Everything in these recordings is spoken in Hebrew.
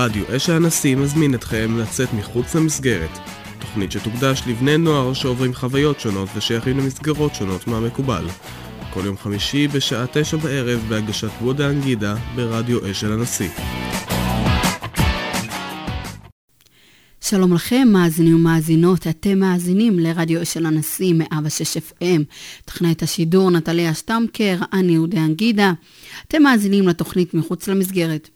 רדיו אש הנשיא מזמין אתכם לצאת מחוץ למסגרת. תוכנית שתוקדש לבני נוער שעוברים חוויות שונות ושייכים למסגרות שונות מהמקובל. כל יום חמישי בשעה תשע בערב בהגשת וודה אנגידה ברדיו אש הנשיא. שלום לכם, מאזינים ומאזינות, אתם מאזינים לרדיו של הנשיא 106 FM, תכנת השידור נטליה שטמקר, אני יהודה אנגידה. אתם מאזינים לתוכנית מחוץ למסגרת.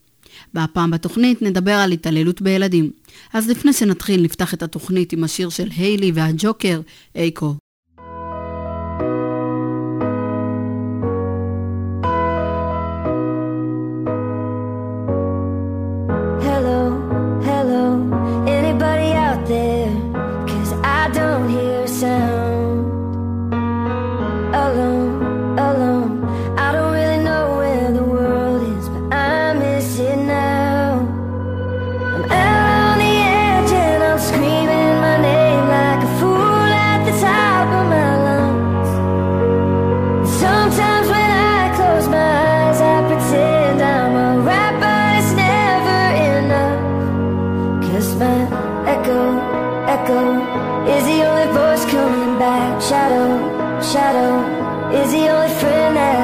והפעם בתוכנית נדבר על התעללות בילדים. אז לפני שנתחיל, נפתח את התוכנית עם השיר של היילי והג'וקר, אייקו. Is the only voice coming back? Shadow, shadow. Is the only friend that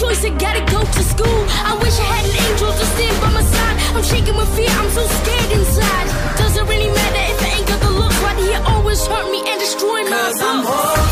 choice, I gotta go to school. I wish I had an angel to stand by my side. I'm shaking with fear, I'm so scared inside. Doesn't really matter if I ain't got the looks do you always hurt me and destroy my Cause I'm home.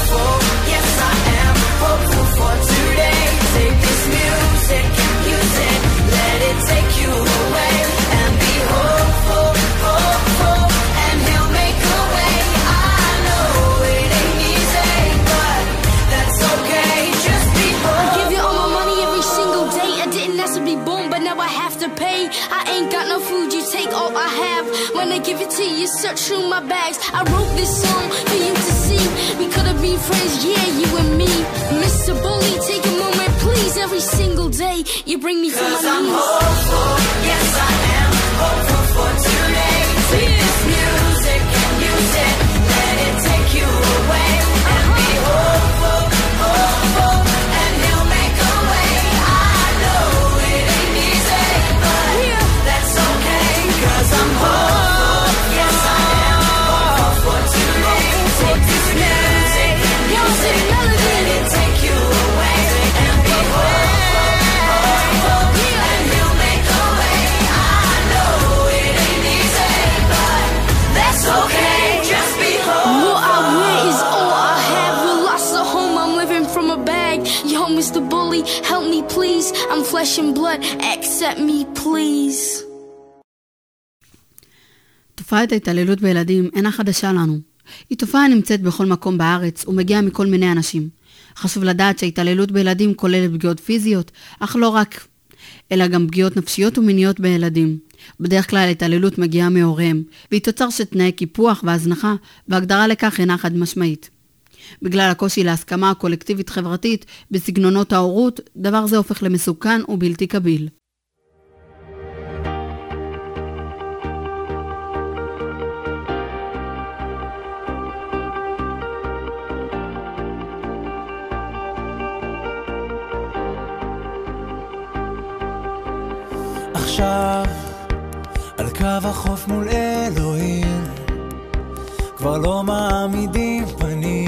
To you, search through my bags. I wrote this song for you to see. We could have been friends, yeah, you and me. Mr. Bully, take a moment, please. Every single day, you bring me to my knees. I'm hopeful, yes I am flesh and blood, accept me please. תופעת ההתעללות בילדים אינה חדשה לנו. היא תופעה הנמצאת בכל מקום בארץ ומגיעה מכל מיני אנשים. חשוב לדעת שההתעללות בילדים כוללת פגיעות פיזיות, אך לא רק, אלא גם פגיעות נפשיות ומיניות בילדים. בדרך כלל ההתעללות מגיעה מהוריהם, והיא תוצר של תנאי קיפוח והזנחה, והגדרה לכך אינה חד משמעית. בגלל הקושי להסכמה קולקטיבית חברתית בסגנונות ההורות, דבר זה הופך למסוכן ובלתי קביל. עכשיו על קו החוף מול אלוהים כבר לא מעמידים פנים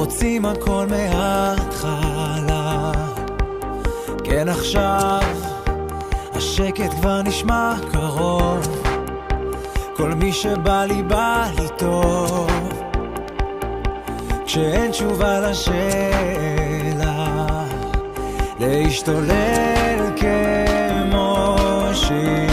רוצים הכל מההתחלה. כן עכשיו השקט כבר נשמע קרוב. כל מי שבא לי בא לי טוב. כשאין תשובה לשאלה להשתולל כמו שיכור.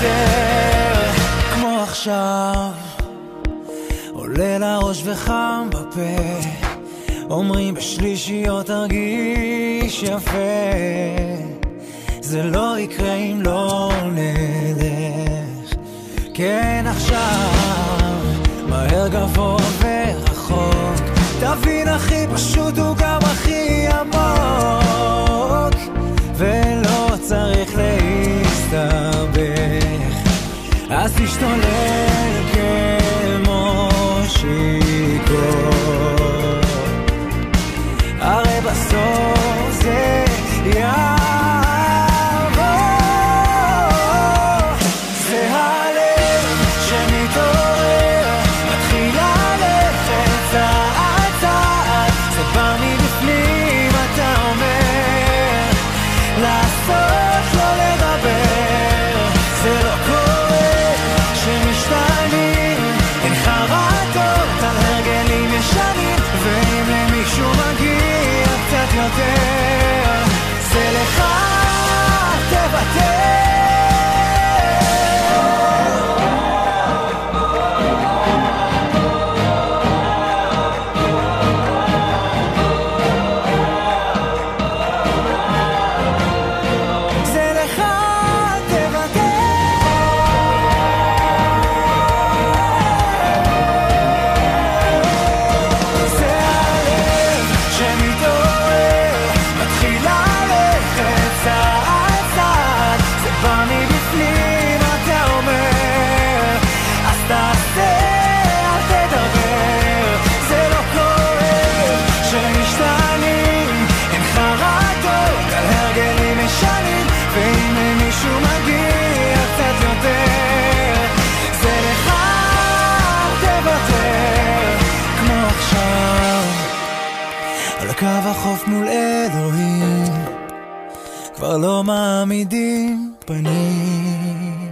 תוותר, כמו עכשיו. עולה לראש וחם בפה אומרים בשלישיות תרגיש יפה. זה לא יקרה אם לא נלך. כן עכשיו מהר גבוה ורחוק. תבין הכי פשוט הוא גם הכי עמוק. ולא צריך להסתבך אז תשתולל כמו שיכור. הרי בסוף החוף מול אלוהים, כבר לא מעמידים פנים.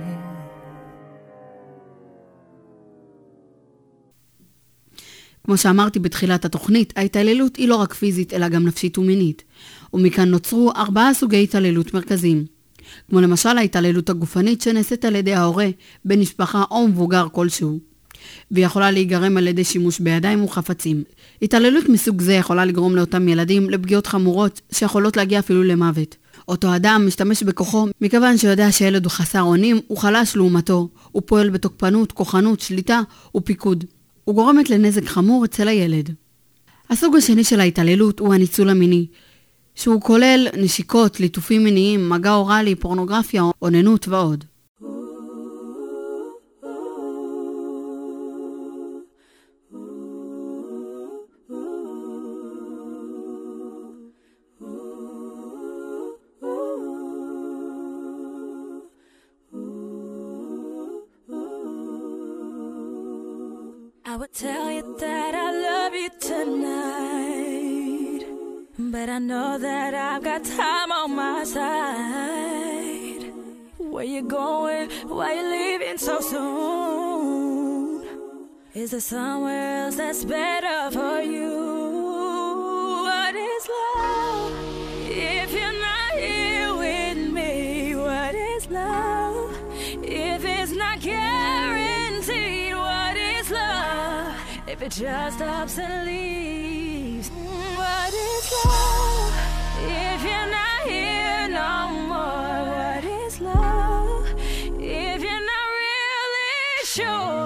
כמו שאמרתי בתחילת התוכנית, ההתעללות היא לא רק פיזית, אלא גם נפשית ומינית. ומכאן נוצרו ארבעה סוגי התעללות מרכזיים. כמו למשל ההתעללות הגופנית שנעשית על ידי ההורה, בן משפחה או מבוגר כלשהו. והיא יכולה להיגרם על ידי שימוש בידיים וחפצים. התעללות מסוג זה יכולה לגרום לאותם ילדים לפגיעות חמורות שיכולות להגיע אפילו למוות. אותו אדם משתמש בכוחו מכיוון שיודע שילד הוא חסר אונים, הוא חלש לעומתו, הוא פועל בתוקפנות, כוחנות, שליטה ופיקוד. וגורמת לנזק חמור אצל הילד. הסוג השני של ההתעללות הוא הניצול המיני, שהוא כולל נשיקות, ליטופים מיניים, מגע אוראלי, פורנוגרפיה, אוננות ועוד. Would tell you that I love you tonight. But I know that I've got time on my side. Where you going? Why you leaving so soon? Is there somewhere else that's better for you? It just stops and leaves, what is love? If you're not here no more, what is love? If you're not really sure,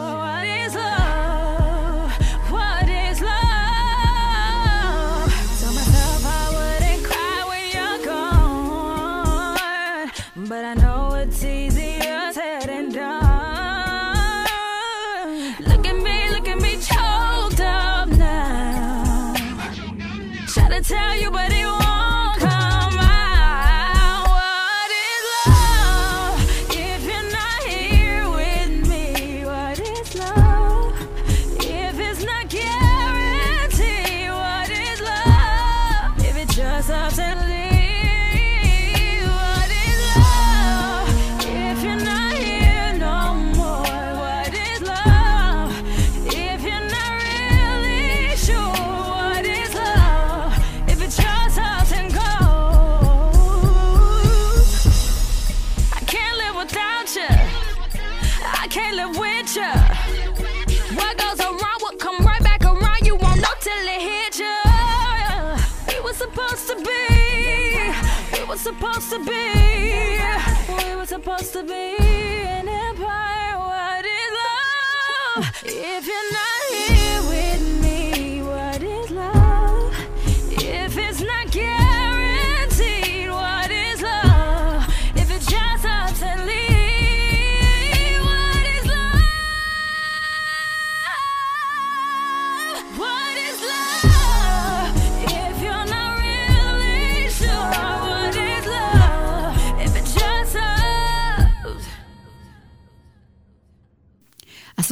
supposed to be. We were supposed to be an empire. What is love? If you're not here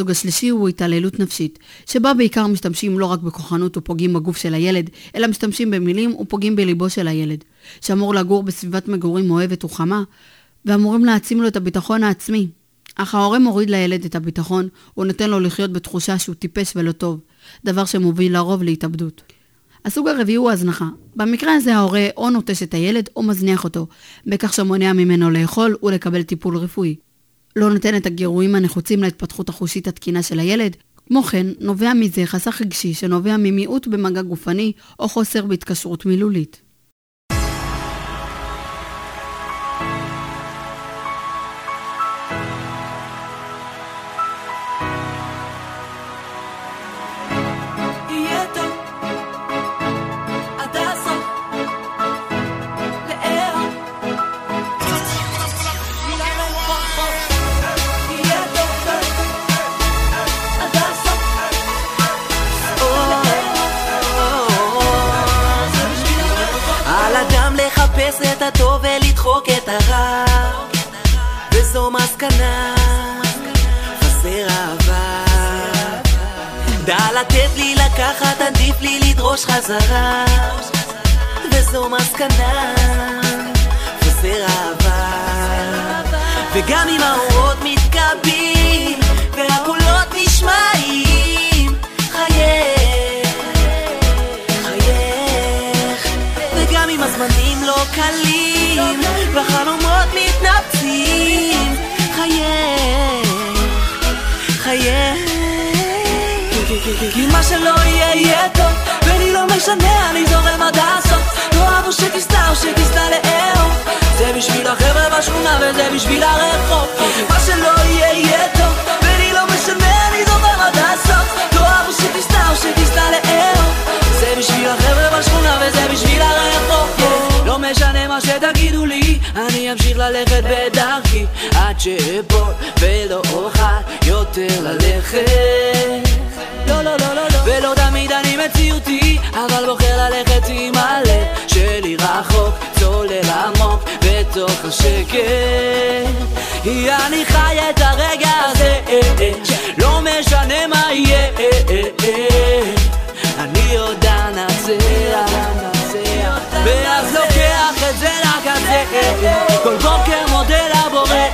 הסוג השלישי הוא התעללות נפשית, שבה בעיקר משתמשים לא רק בכוחנות ופוגעים בגוף של הילד, אלא משתמשים במילים ופוגעים בליבו של הילד, שאמור לגור בסביבת מגורים אוהבת וחמה, ואמורים להעצים לו את הביטחון העצמי. אך ההורה מוריד לילד את הביטחון, הוא נותן לו לחיות בתחושה שהוא טיפש ולא טוב, דבר שמוביל לרוב להתאבדות. הסוג הרביעי הוא הזנחה. במקרה הזה ההורה או נוטש את הילד או מזניח אותו, בכך שמונע ממנו לאכול ולקבל טיפול רפואי. לא נותן את הגירויים הנחוצים להתפתחות החושית התקינה של הילד. כמו כן, נובע מזה חסך רגשי שנובע ממיעוט במגע גופני או חוסר בהתקשרות מילולית. לתת לי לקחת עדיף לי לדרוש חזרה וזו מסקנה, חסר אהבה. וגם אם האורות מתקבעים, כי מה שלא יהיה יהיה טוב ולי לא משנה, אני זורם עד הסוף. לא אהב או שתסתע או שתסתע לאהוב. זה בשביל החבר'ה בשכונה וזה בשביל הרחוב. מה שלא יהיה יהיה טוב ולי לא משנה, אני זורם עד הסוף. לא אהב או שתסתע או שתסתע לאהוב. זה בשביל החבר'ה בשכונה וזה בשביל הרחוב. לא משנה מה שתגידו לי, אני אמשיך ללכת בדרכי. עד שאפול ולא אוכל יותר ללכת מציאותי, אבל בוחר ללכת עם הלב שלי רחוק, צולל עמוק בתוך השקט. אני חי את הרגע הזה, לא משנה מה יהיה, אני עוד אנצח, ואז לוקח את זה לקצה, כל בוקר מודה לבורא,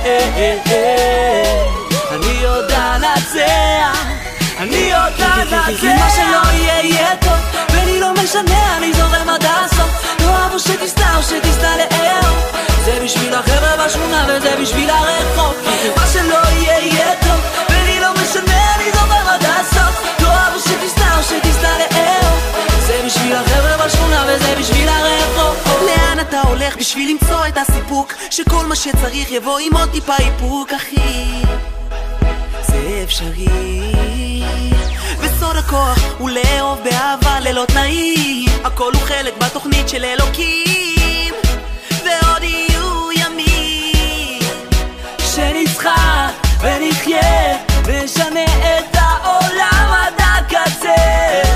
אני עוד אנצח. עוד אנצח כי מה שלא יהיה יהיה טוב. ולי לא משנה אני זורם עד הסוף. לא אהב או שתסתע או שתסתע לאהוב. זה בשביל החבר'ה בשכונה וזה בשביל הרחוב. מה שלא יהיה יהיה טוב. ולי לא משנה אני זורם עד הסוף. לא אהב או שתסתע או שתסתע לאהוב. זה בשביל החבר'ה בשכונה וזה בשביל הרחוב. לאן אתה הולך בשביל למצוא את הסיפוק? שכל מה שצריך יבוא עם עוד טיפה איפוק אחי זה אפשרי. וסוד הכוח הוא לאהוב באהבה ללא תנאים. הכל הוא חלק בתוכנית של אלוקים. ועוד יהיו ימים שנצחק ונחיה ונשנה את העולם עד הקצה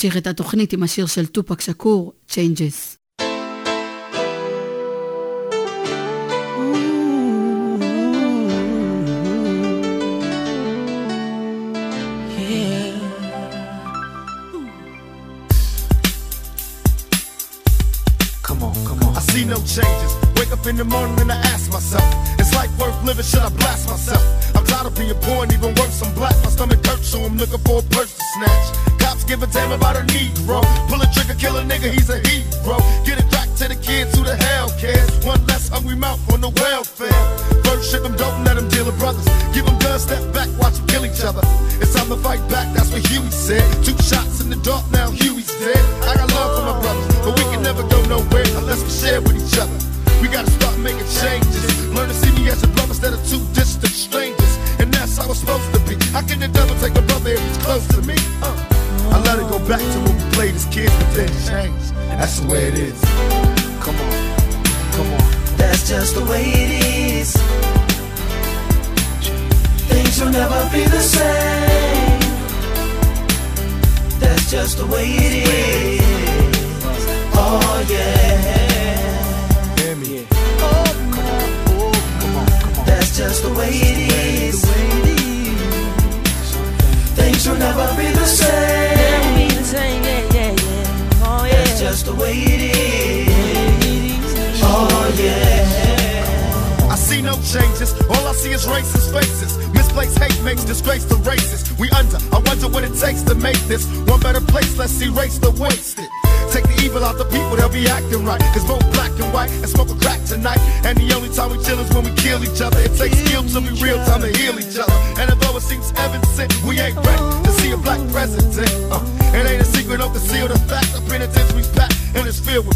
נמשיך את התוכנית עם השיר של טופק שקור, Changes.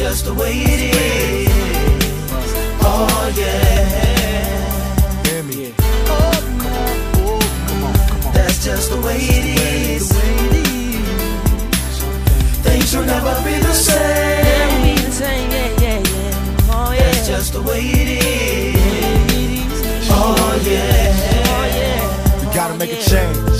Just the way it is. Oh yeah. Hear me? That's just the way it is. Things will never be the same. That's just the way it is. Oh yeah. We gotta make a change.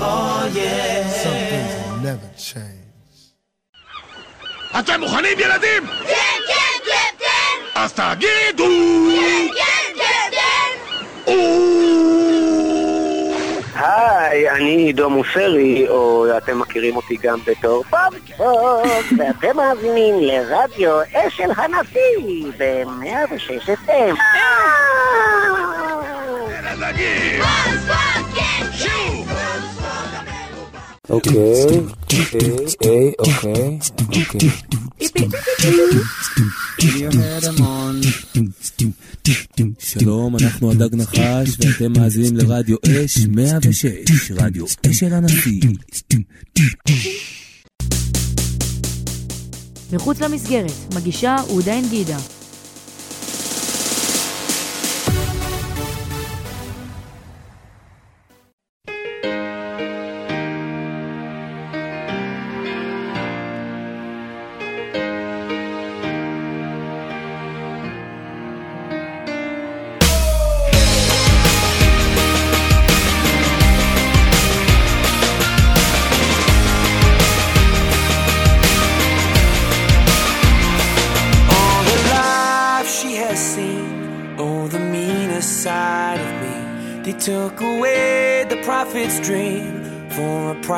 Oh yeah. Some things will never change. אתם מוכנים ילדים? כן, כן, קפטן! אז תגידו! כן, כן, קפטן! היי, אני עידו מוסרי, או אתם מכירים אותי גם בתור פופ פופ, ואתם מאזינים לרדיו אשל הנשיא ב-106 FM. אוקיי, אוקיי, אוקיי, אוקיי. שלום, אנחנו הדג נחש, ואתם מאזינים לרדיו אש 106, רדיו אש של הנשיא. מחוץ למסגרת, מגישה עודן גידה.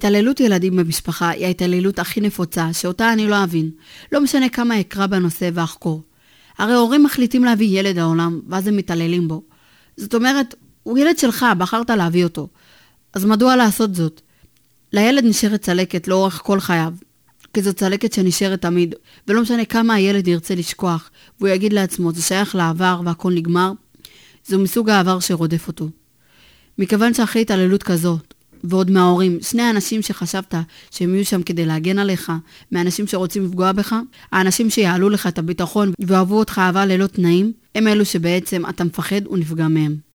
התעללות ילדים במשפחה היא ההתעללות הכי נפוצה, שאותה אני לא אבין. לא משנה כמה אקרא בנושא ואחקור. הרי הורים מחליטים להביא ילד לעולם, ואז הם מתעללים בו. זאת אומרת, הוא ילד שלך, בחרת להביא אותו. אז מדוע לעשות זאת? לילד נשארת צלקת לאורך כל חייו. כי זו צלקת שנשארת תמיד, ולא משנה כמה הילד ירצה לשכוח, והוא יגיד לעצמו, זה שייך לעבר והכל נגמר, זו מסוג העבר שרודף אותו. מכיוון שאחרי התעללות כזאת, ועוד מההורים, שני האנשים שחשבת שהם יהיו שם כדי להגן עליך, מהאנשים שרוצים לפגוע בך, האנשים שיעלו לך את הביטחון ואוהבו אותך אהבה ללא תנאים, הם אלו שבעצם אתה מפחד ונפגע מהם.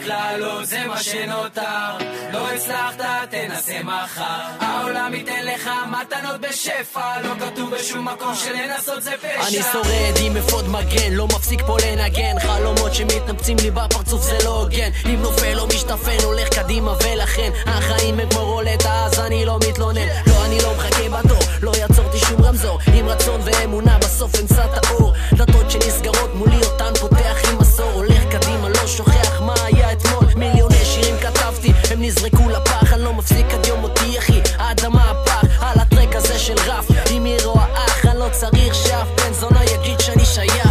רק לעלות זה מה שנותר. לא הצלחת תנסה מחר. העולם ייתן לך מתנות בשפע. לא כתוב בשום מקום שלנסות זה פשע. אני שורד עם אפוד מגן, לא מפסיק פה לנגן. חלומות שמתנפצים לי בפרצוף זה לא הוגן. אם נופל או משתפן, הולך קדימה ולכן החיים הם כמו רולטה אז אני לא מתלונן. לא, אני לא מחכה בתור, לא יעצורתי שום רמזור. עם רצון ואמונה בסוף אמצא את האור. דלתות שנסגרות מולי אותן פותח עם מסור. הולך קדימה, לא שוכח מה היה אתמול? מיליוני שירים כתבתי, הם נזרקו לפח. אני לא מפסיק עד יום מותי אחי. האדמה הפח על הטרק הזה של רף. אם היא רואה אח אני לא צריך שאף בן זונה יגיד שאני שייך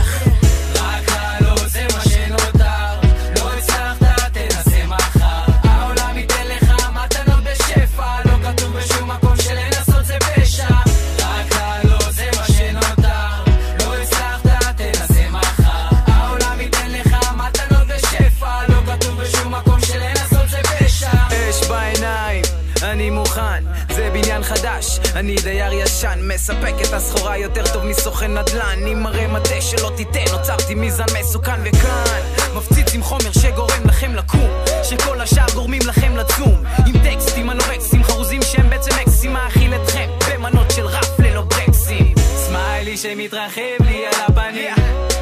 חדש, אני דייר ישן, מספק את הסחורה יותר טוב מסוכן נדל"ן, עם מראה מטה שלא תיתן, נוצרתי מזן מסוכן וכאן, מפציץ עם חומר שגורם לכם לקום, שכל השאר גורמים לכם לצום, עם טקסטים אנורקסים חרוזים שהם בעצם אקסים, מאכיל אתכם במנות של ראפ ללא ברקסים. סמיילי שמתרחב לי על הפנים.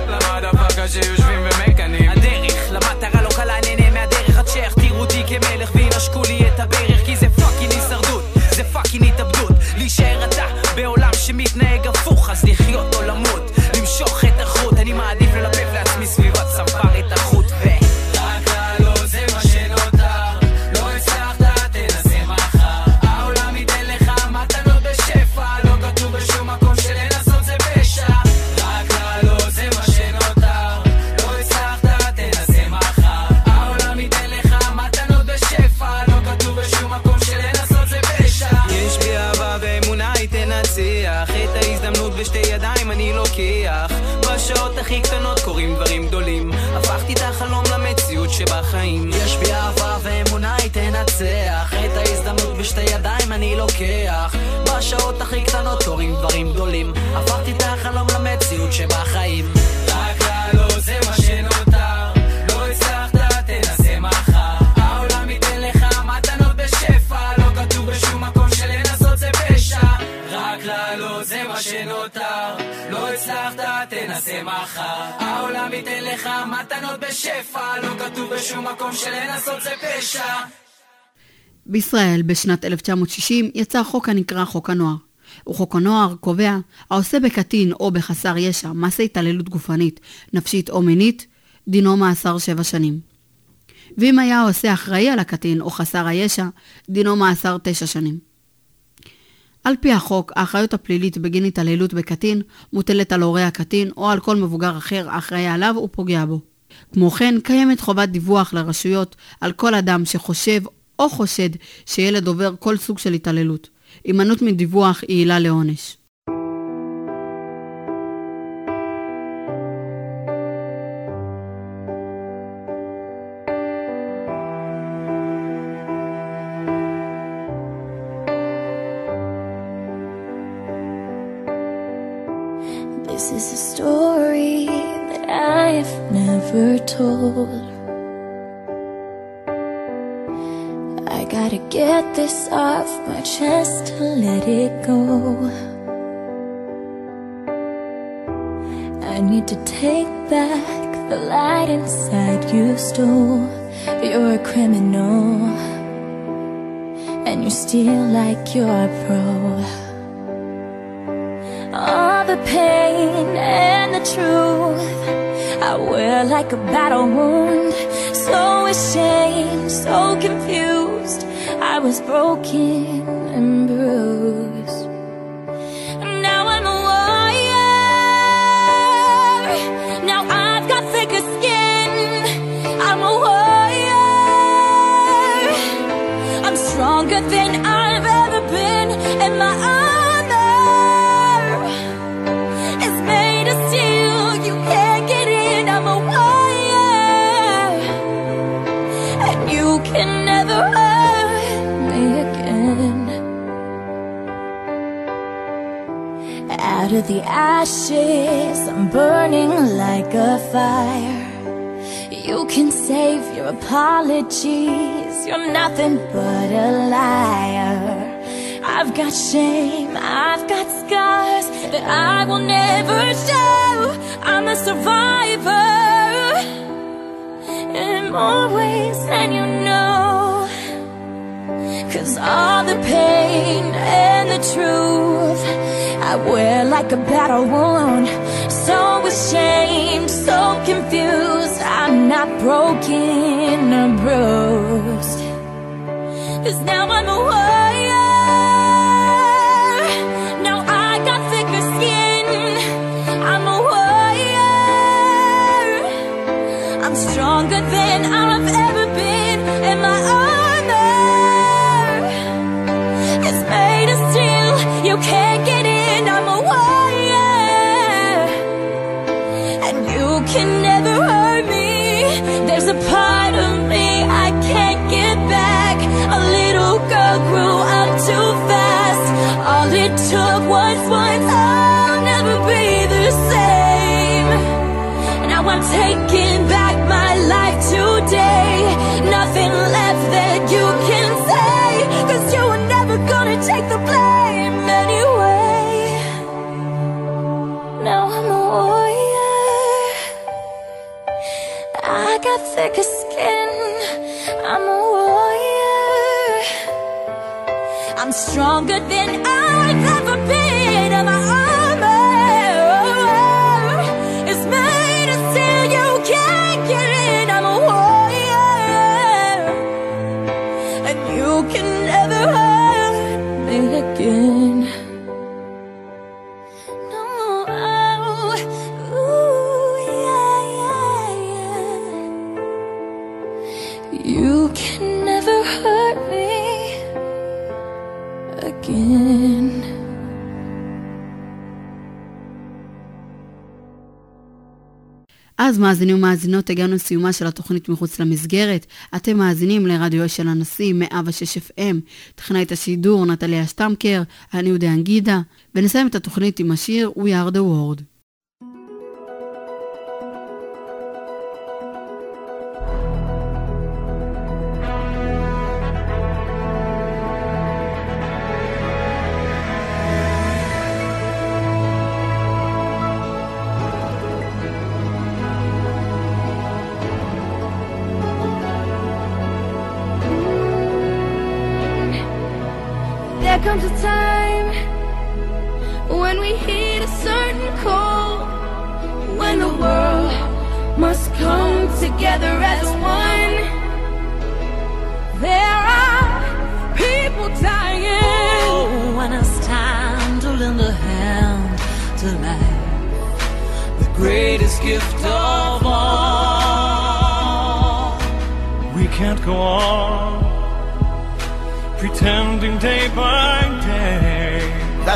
למדפקה שיושבים ומקנאים? הדרך למטרה לא קלה, נהנה מהדרך עד שיכתירו אותי כמלך וינשקו לי את הברך כי זה hojas de Giotto, la תנסה מחר העולם ייתן לך מתנות בשפע לא כתוב בשום מקום שלנסות זה פשע בישראל בשנת 1960 יצא חוק הנקרא חוק הנוער. וחוק הנוער קובע, העושה בקטין או בחסר ישע מעשה התעללות גופנית, נפשית או מינית, דינו מאסר שבע שנים. ואם היה העושה אחראי על הקטין או חסר הישע, דינו מאסר תשע שנים. על פי החוק, האחריות הפלילית בגין התעללות בקטין מוטלת על הורי הקטין או על כל מבוגר אחר האחראי עליו ופוגע בו. כמו כן, קיימת חובת דיווח לרשויות על כל אדם שחושב או חושד שילד עובר כל סוג של התעללות. הימנעות מדיווח היא עילה לעונש. Told. I gotta get this off my chest to let it go. I need to take back the light inside you stole. You're a criminal, and you steal like you're a pro. All the pain and the truth I wear like a battle wound. So ashamed, so confused. I was broken and bruised the ashes, I'm burning like a fire. You can save your apologies. You're nothing but a liar. I've got shame, I've got scars that I will never show. I'm a survivor in more ways than you know. Cause all the pain and the truth I wear like a battle wound. So ashamed, so confused. I'm not broken or bruised. Cause now I'm a warrior. Now I got thicker skin. I'm a warrior. I'm stronger than I've ever been. And my armor is made of steel. You can't get too fast. All it took was one. I'll never be the same. Now I'm taking back my life today. Nothing left that you can say. Cause you were never gonna take the blame anyway. Now I'm a warrior. I got thicker. Stronger than אז מאזינים ומאזינות, הגענו לסיומה של התוכנית מחוץ למסגרת. אתם מאזינים לרדיו של הנשיא 106 FM, טכנאית השידור נטליה שטמקר, אני יהודה אנגידה, ונסיים את התוכנית עם השיר We are the world.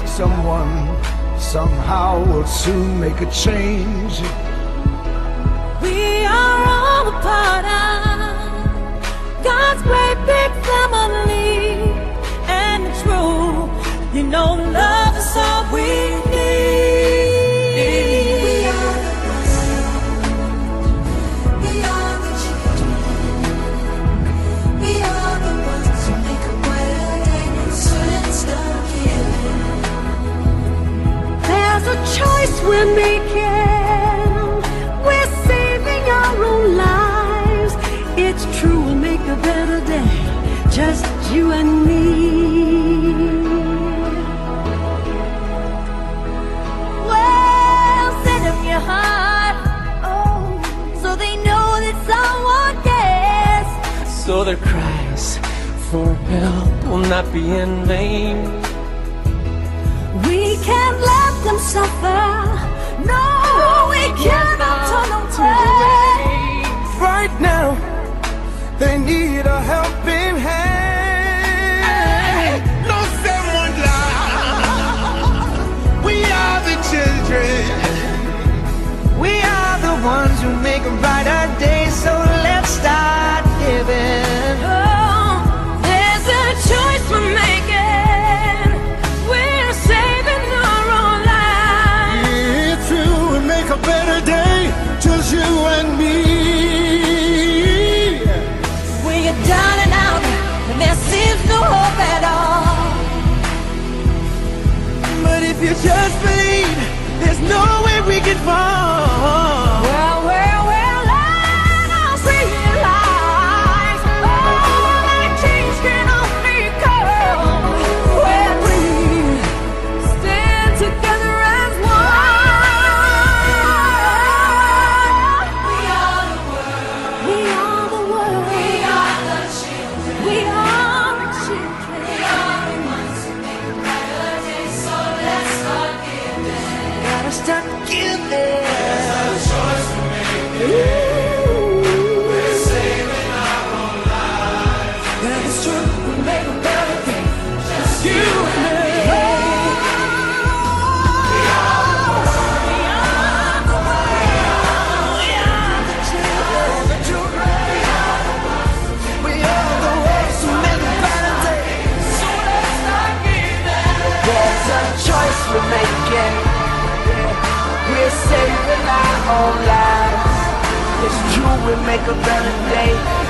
that someone somehow will soon make a change. We are all a part of God's great big family, and it's true. You know, love is all we help will not be in vain. We can't let them suffer. No, we cannot turn them away. Right now, they need a helping hand. make a better day.